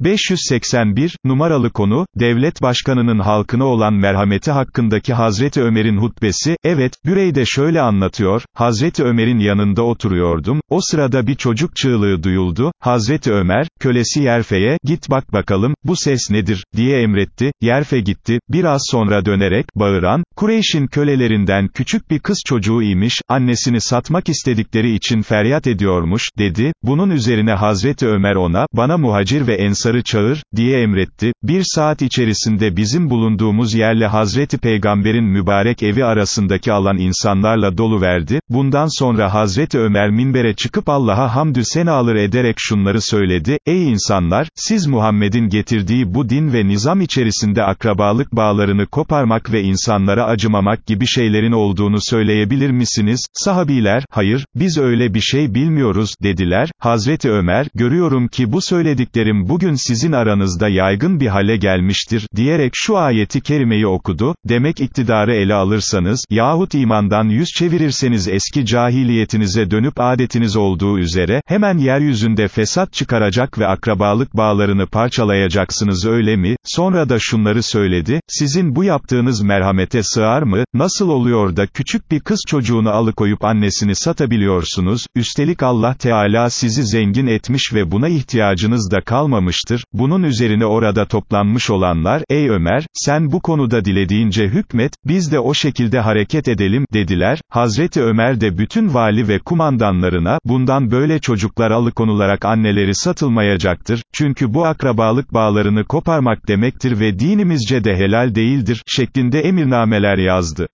581, numaralı konu, devlet başkanının halkına olan merhameti hakkındaki Hazreti Ömer'in hutbesi, evet, Büreyde şöyle anlatıyor, Hazreti Ömer'in yanında oturuyordum, o sırada bir çocuk çığlığı duyuldu, Hazreti Ömer, kölesi Yerfe'ye, git bak bakalım, bu ses nedir, diye emretti, Yerfe gitti, biraz sonra dönerek, bağıran, Kureyş'in kölelerinden küçük bir kız çocuğu imiş, annesini satmak istedikleri için feryat ediyormuş, dedi, bunun üzerine Hazreti Ömer ona, bana muhacir ve ensarı çağır, diye emretti, bir saat içerisinde bizim bulunduğumuz yerle Hazreti Peygamber'in mübarek evi arasındaki alan insanlarla dolu verdi. bundan sonra Hazreti Ömer minbere çıkıp Allah'a hamdü senalar ederek şunları söyledi, ey insanlar, siz Muhammed'in getirdiği bu din ve nizam içerisinde akrabalık bağlarını koparmak ve insanlara acımamak gibi şeylerin olduğunu söyleyebilir misiniz? Sahabiler, hayır, biz öyle bir şey bilmiyoruz, dediler, Hazreti Ömer, görüyorum ki bu söylediklerim bugün sizin aranızda yaygın bir hale gelmiştir, diyerek şu ayeti kerimeyi okudu, demek iktidarı ele alırsanız, yahut imandan yüz çevirirseniz eski cahiliyetinize dönüp adetiniz olduğu üzere, hemen yeryüzünde fesat çıkaracak ve akrabalık bağlarını parçalayacaksınız öyle mi? Sonra da şunları söyledi, sizin bu yaptığınız merhamete sığar mı, nasıl oluyor da küçük bir kız çocuğunu alıkoyup annesini satabiliyorsunuz, üstelik Allah Teala sizi zengin etmiş ve buna ihtiyacınız da kalmamıştır, bunun üzerine orada toplanmış olanlar, ey Ömer, sen bu konuda dilediğince hükmet, biz de o şekilde hareket edelim, dediler, Hazreti Ömer de bütün vali ve kumandanlarına, bundan böyle çocuklar alıkonularak anneleri satılmayacaktır, çünkü bu akrabalık bağlarını koparmak demektir ve dinimizce de helal değildir, şeklinde emirnameler yazdı.